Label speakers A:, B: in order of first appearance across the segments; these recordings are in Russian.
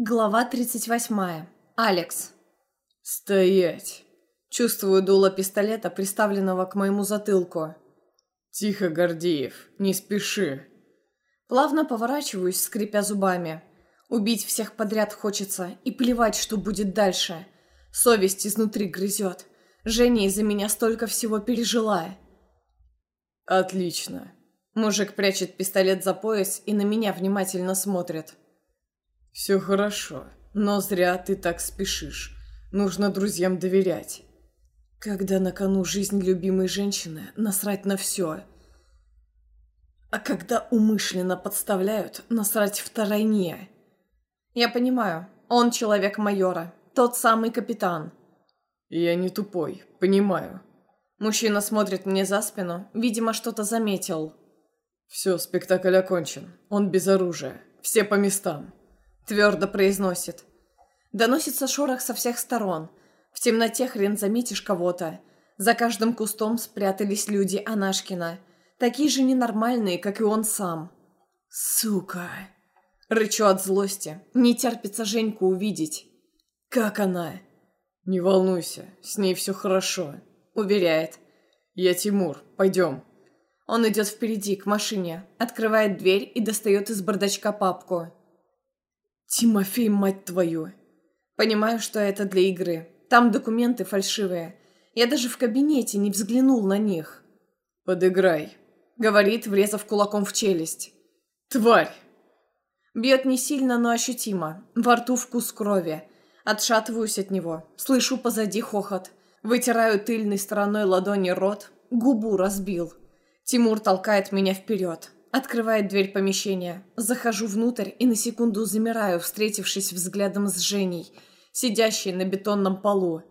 A: Глава 38. Алекс.
B: «Стоять!»
A: Чувствую дуло пистолета, приставленного к моему затылку.
B: «Тихо, Гордеев, не спеши!»
A: Плавно поворачиваюсь, скрипя зубами. Убить всех подряд хочется, и плевать, что будет дальше. Совесть изнутри грызет. Женя из-за меня столько всего пережила.
B: «Отлично!»
A: Мужик прячет пистолет за пояс и на меня внимательно смотрит.
B: «Все хорошо, но зря ты так спешишь. Нужно друзьям доверять. Когда на кону жизнь любимой женщины, насрать на все. А когда умышленно подставляют, насрать втройне».
A: «Я понимаю, он человек майора, тот самый капитан».
B: «Я не тупой, понимаю».
A: Мужчина смотрит мне за спину, видимо, что-то заметил.
B: «Все, спектакль окончен. Он без оружия. Все по местам»
A: твердо произносит. Доносится шорох со всех сторон. В темноте хрен заметишь кого-то. За каждым кустом спрятались люди Анашкина. Такие же ненормальные, как и он сам.
B: «Сука!»
A: Рычу от злости. Не терпится Женьку увидеть.
B: «Как она?» «Не волнуйся, с ней все хорошо», — уверяет. «Я Тимур, пойдем».
A: Он идет впереди, к машине, открывает дверь и достает из бардачка папку.
B: «Тимофей, мать твою!»
A: Понимаю, что это для игры. Там документы фальшивые. Я даже в кабинете не взглянул на них.
B: «Подыграй», —
A: говорит, врезав кулаком в челюсть.
B: «Тварь!»
A: Бьет не сильно, но ощутимо. Во рту вкус крови. Отшатываюсь от него. Слышу позади хохот. Вытираю тыльной стороной ладони рот. Губу разбил. Тимур толкает меня вперед. Открывает дверь помещения. Захожу внутрь и на секунду замираю, встретившись взглядом с Женей, сидящей на бетонном полу.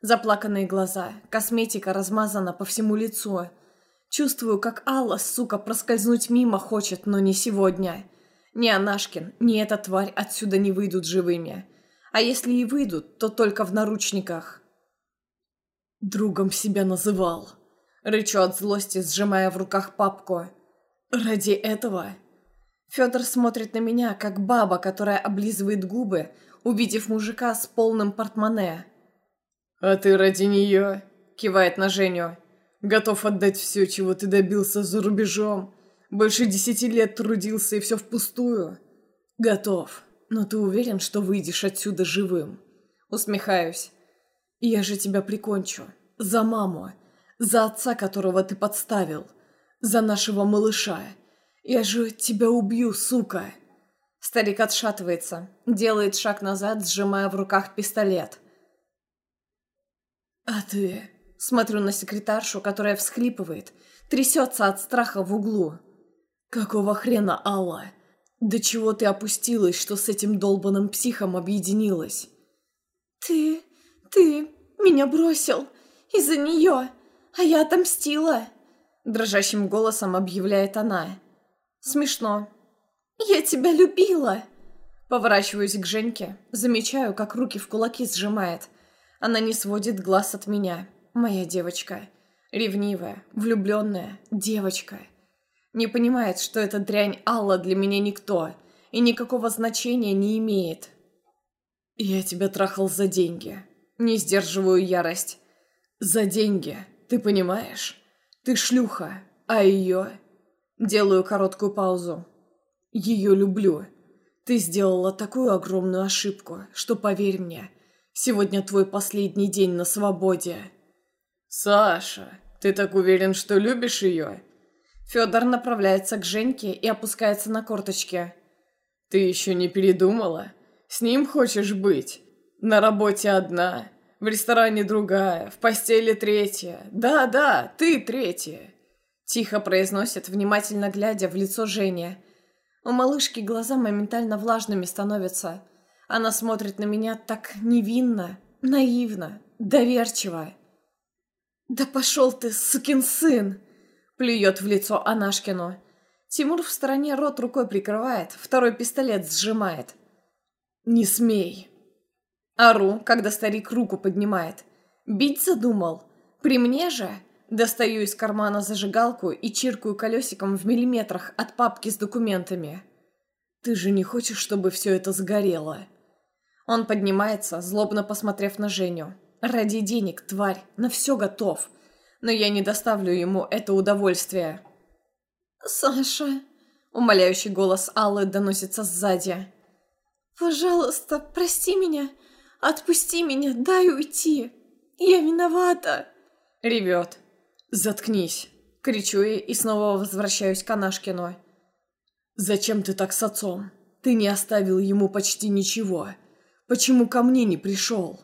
A: Заплаканные глаза, косметика размазана по всему лицу. Чувствую, как Алла, сука, проскользнуть мимо хочет, но не сегодня. Ни Анашкин, ни эта тварь отсюда не выйдут живыми. А если и выйдут, то только в наручниках.
B: Другом себя называл.
A: Рычу от злости, сжимая в руках папку.
B: Ради этого?
A: Федор смотрит на меня, как баба, которая облизывает губы, увидев мужика с полным портмоне.
B: «А ты ради нее?» – кивает на Женю. «Готов отдать все, чего ты добился за рубежом. Больше десяти лет трудился, и все впустую». «Готов. Но ты уверен, что выйдешь отсюда живым?»
A: Усмехаюсь.
B: «Я же тебя прикончу. За маму. За отца, которого ты подставил за нашего малыша. Я же тебя убью, сука!»
A: Старик отшатывается, делает шаг назад, сжимая в руках пистолет.
B: «А ты...»
A: Смотрю на секретаршу, которая всхлипывает, трясется от страха в углу.
B: «Какого хрена, Алла? До чего ты опустилась, что с этим долбанным психом объединилась?»
A: «Ты... ты меня бросил из-за нее, а я отомстила!» Дрожащим голосом объявляет она. Смешно. «Я тебя любила!» Поворачиваюсь к Женьке, замечаю, как руки в кулаки сжимает. Она не сводит глаз от меня. Моя девочка. Ревнивая, влюбленная девочка. Не понимает, что эта дрянь Алла для меня никто и никакого значения не имеет.
B: «Я тебя трахал за деньги». Не сдерживаю ярость. «За деньги, ты понимаешь?» Ты шлюха, а ее...» Делаю короткую паузу. «Ее люблю. Ты сделала такую огромную ошибку, что, поверь мне, сегодня твой последний день на свободе». «Саша, ты так уверен, что любишь ее?»
A: Федор направляется к Женьке и опускается на корточки.
B: «Ты еще не передумала? С ним хочешь быть? На работе одна, в ресторане другая, в постели третья. Да-да, ты третья.
A: Тихо произносит, внимательно глядя в лицо Жени. У малышки глаза моментально влажными становятся. Она смотрит на меня так невинно, наивно, доверчиво. «Да пошел ты, сукин сын!» Плюет в лицо Анашкину. Тимур в стороне рот рукой прикрывает, второй пистолет сжимает.
B: «Не смей!»
A: Ору, когда старик руку поднимает. Бить задумал? При мне же? Достаю из кармана зажигалку и чиркаю колесиком в миллиметрах от папки с документами.
B: «Ты же не хочешь, чтобы все это сгорело?»
A: Он поднимается, злобно посмотрев на Женю. Ради денег, тварь, на все готов. Но я не доставлю ему это удовольствие. «Саша...» — умоляющий голос Аллы доносится сзади. «Пожалуйста, прости меня. Отпусти меня, дай уйти. Я виновата!» Ревет. «Заткнись!» — кричу ей и снова возвращаюсь к Анашкину. «Зачем ты так с отцом? Ты не оставил ему почти ничего. Почему ко мне не пришел?»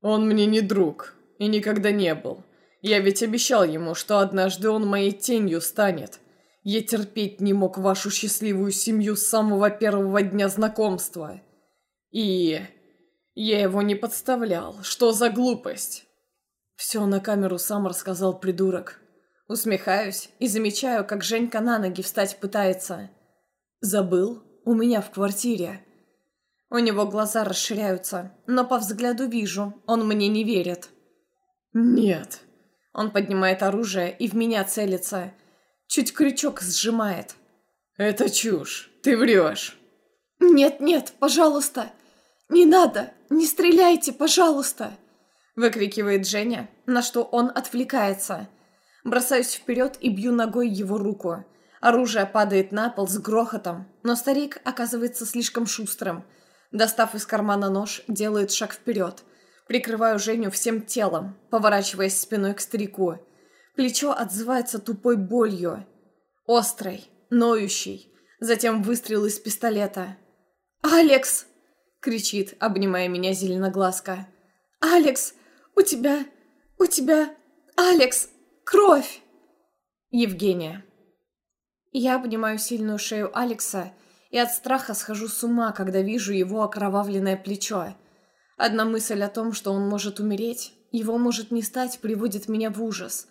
A: «Он мне не друг и никогда не был. Я ведь обещал ему, что однажды он моей тенью станет. Я терпеть не мог вашу счастливую семью с самого первого дня знакомства. И... я его не подставлял. Что за глупость?» Все на камеру сам рассказал придурок. Усмехаюсь и замечаю, как Женька на ноги встать пытается. Забыл? У меня в квартире. У него глаза расширяются, но по взгляду вижу, он мне не верит. Нет. Он поднимает оружие и в меня целится. Чуть крючок сжимает. Это чушь. Ты врешь. Нет-нет, пожалуйста. Не надо. Не стреляйте, пожалуйста. Выкрикивает Женя, на что он отвлекается. Бросаюсь вперед и бью ногой его руку. Оружие падает на пол с грохотом, но старик оказывается слишком шустрым. Достав из кармана нож, делает шаг вперед. Прикрываю Женю всем телом, поворачиваясь спиной к старику. Плечо отзывается тупой болью. Острой, ноющей. Затем выстрел из пистолета. «Алекс!» — кричит, обнимая меня зеленоглазка. «Алекс! У тебя... У тебя... Алекс! Кровь!» Евгения. Я обнимаю сильную шею Алекса и от страха схожу с ума, когда вижу его окровавленное плечо. Одна мысль о том, что он может умереть, его может не стать, приводит меня в ужас.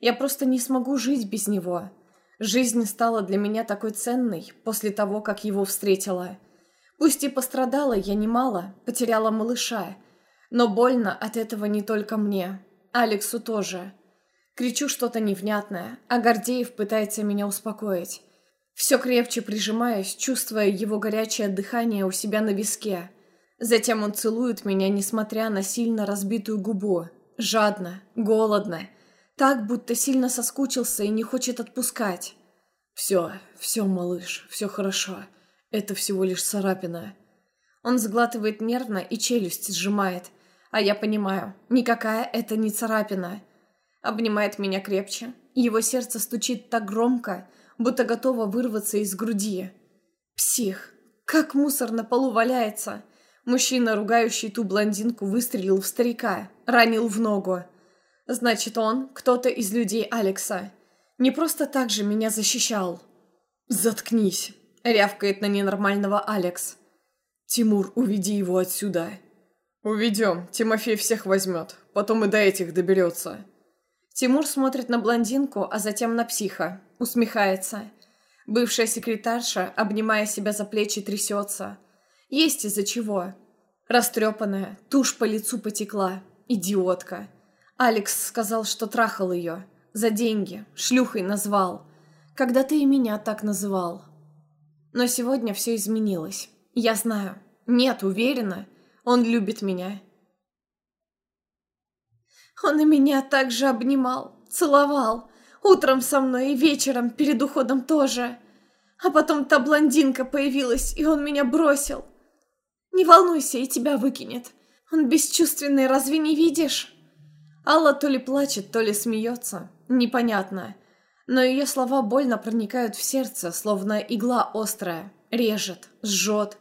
A: Я просто не смогу жить без него. Жизнь стала для меня такой ценной после того, как его встретила. Пусть и пострадала я немало, потеряла малыша, но больно от этого не только мне, Алексу тоже. Кричу что-то невнятное, а Гордеев пытается меня успокоить. Все крепче прижимаюсь, чувствуя его горячее дыхание у себя на виске. Затем он целует меня, несмотря на сильно разбитую губу. Жадно, голодно. Так, будто сильно соскучился и не хочет отпускать. «Все, все, малыш, все хорошо. Это всего лишь царапина». Он сглатывает нервно и челюсть сжимает. А я понимаю, никакая это не царапина обнимает меня крепче. Его сердце стучит так громко, будто готово вырваться из груди. Псих. Как мусор на полу валяется. Мужчина, ругающий ту блондинку, выстрелил в старика, ранил в ногу. Значит, он кто-то из людей Алекса. Не просто так же меня защищал. «Заткнись!» — рявкает на ненормального Алекс. «Тимур, уведи его отсюда!» «Уведем, Тимофей всех возьмет, потом и до этих доберется!» Тимур смотрит на блондинку, а затем на психа. Усмехается. Бывшая секретарша, обнимая себя за плечи, трясется. Есть из-за чего. Растрепанная, тушь по лицу потекла. Идиотка. Алекс сказал, что трахал ее. За деньги. Шлюхой назвал. Когда ты и меня так называл. Но сегодня все изменилось. Я знаю. Нет, уверена. Он любит меня. Он и меня также обнимал, целовал. Утром со мной и вечером перед уходом тоже. А потом та блондинка появилась, и он меня бросил. Не волнуйся, и тебя выкинет. Он бесчувственный, разве не видишь? Алла то ли плачет, то ли смеется. Непонятно. Но ее слова больно проникают в сердце, словно игла острая. Режет, жжет.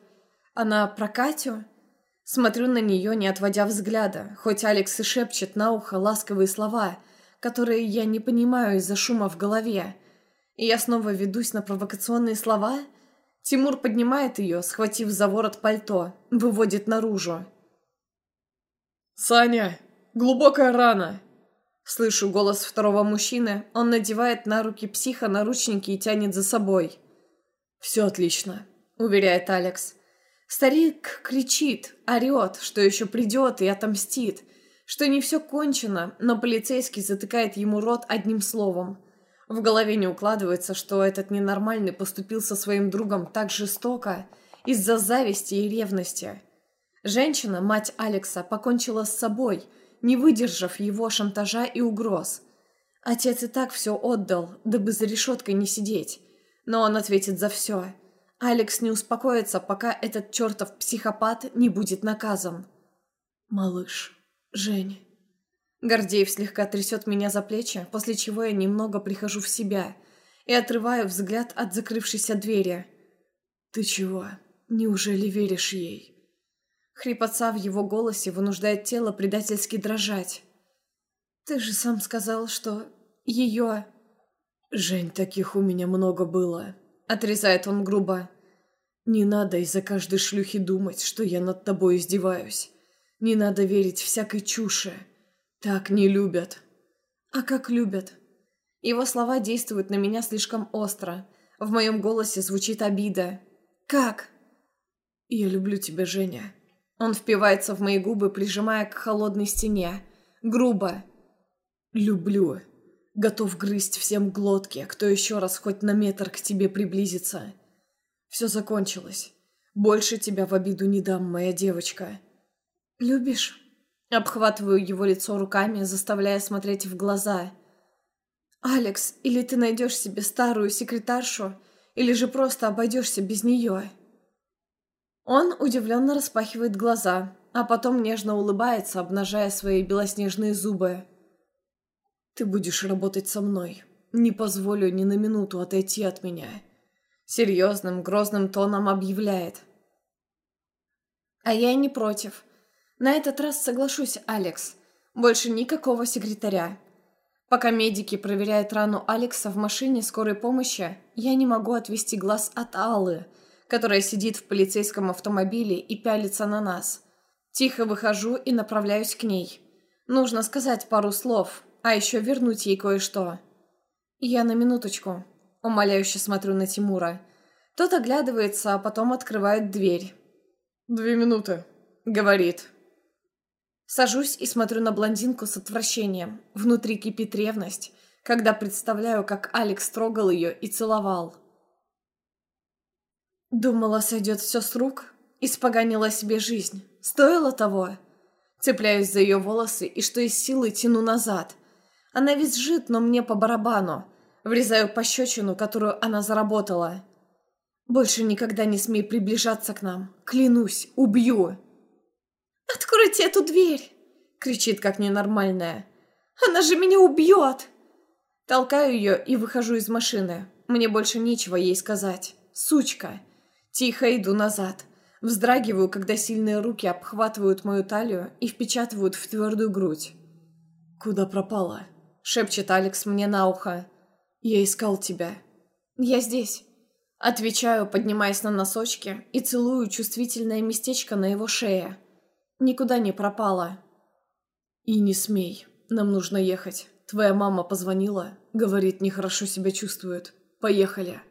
A: Она про Катю? Смотрю на нее, не отводя взгляда, хоть Алекс и шепчет на ухо ласковые слова, которые я не понимаю из-за шума в голове. И я снова ведусь на провокационные слова. Тимур поднимает ее, схватив за ворот пальто, выводит наружу. «Саня, глубокая рана!» Слышу голос второго мужчины, он надевает на руки психа наручники и тянет за собой. «Все отлично», — уверяет Алекс. Старик кричит, орет, что еще придет и отомстит, что не все кончено, но полицейский затыкает ему рот одним словом. В голове не укладывается, что этот ненормальный поступил со своим другом так жестоко из-за зависти и ревности. Женщина, мать Алекса, покончила с собой, не выдержав его шантажа и угроз. Отец и так все отдал, дабы за решеткой не сидеть. Но он ответит за все. Алекс не успокоится, пока этот чертов психопат не будет наказан.
B: «Малыш, Жень...»
A: Гордеев слегка трясет меня за плечи, после чего я немного прихожу в себя и отрываю взгляд от закрывшейся двери.
B: «Ты чего? Неужели веришь ей?»
A: Хрипотца в его голосе вынуждает тело предательски дрожать. «Ты же сам сказал, что ее...»
B: «Жень, таких у меня много было», —
A: отрезает он грубо.
B: «Не надо из-за каждой шлюхи думать, что я над тобой издеваюсь. Не надо верить всякой чуши. Так не любят».
A: «А как любят?» Его слова действуют на меня слишком остро. В моем голосе звучит обида. «Как?»
B: «Я люблю тебя, Женя.
A: Он впивается в мои губы, прижимая к холодной стене. Грубо.
B: «Люблю. Готов грызть всем глотки, кто еще раз хоть на метр к тебе приблизится. Все закончилось. Больше тебя в обиду не дам, моя девочка».
A: «Любишь?» Обхватываю его лицо руками, заставляя смотреть в глаза. «Алекс, или ты найдешь себе старую секретаршу, или же просто обойдешься без нее?» Он удивленно распахивает глаза, а потом нежно улыбается, обнажая свои белоснежные зубы.
B: «Ты будешь работать со мной. Не позволю ни на минуту отойти от меня», —
A: серьезным, грозным тоном объявляет. «А я и не против. На этот раз соглашусь, Алекс. Больше никакого секретаря. Пока медики проверяют рану Алекса в машине скорой помощи, я не могу отвести глаз от Аллы — которая сидит в полицейском автомобиле и пялится на нас. Тихо выхожу и направляюсь к ней. Нужно сказать пару слов, а еще вернуть ей кое-что. Я на минуточку. Умоляюще смотрю на Тимура. Тот оглядывается, а потом открывает дверь.
B: «Две минуты», — говорит.
A: Сажусь и смотрю на блондинку с отвращением. Внутри кипит ревность, когда представляю, как Алекс трогал ее и целовал. Думала, сойдет все с рук, испоганила себе жизнь. Стоило того. Цепляюсь за ее волосы и что из силы тяну назад. Она визжит, но мне по барабану. Врезаю пощечину, которую она заработала. Больше никогда не смей приближаться к нам. Клянусь, убью. «Откройте эту дверь!» — кричит как ненормальная. «Она же меня убьет!» Толкаю ее и выхожу из машины. Мне больше нечего ей сказать. Сучка. Тихо иду назад. Вздрагиваю, когда сильные руки обхватывают мою талию и впечатывают в твердую грудь.
B: «Куда пропала?»
A: — шепчет Алекс мне на ухо.
B: «Я искал тебя».
A: «Я здесь». Отвечаю, поднимаясь на носочки и целую чувствительное местечко на его шее. Никуда не пропала.
B: «И не смей. Нам нужно ехать. Твоя мама позвонила. Говорит, нехорошо себя чувствует. Поехали».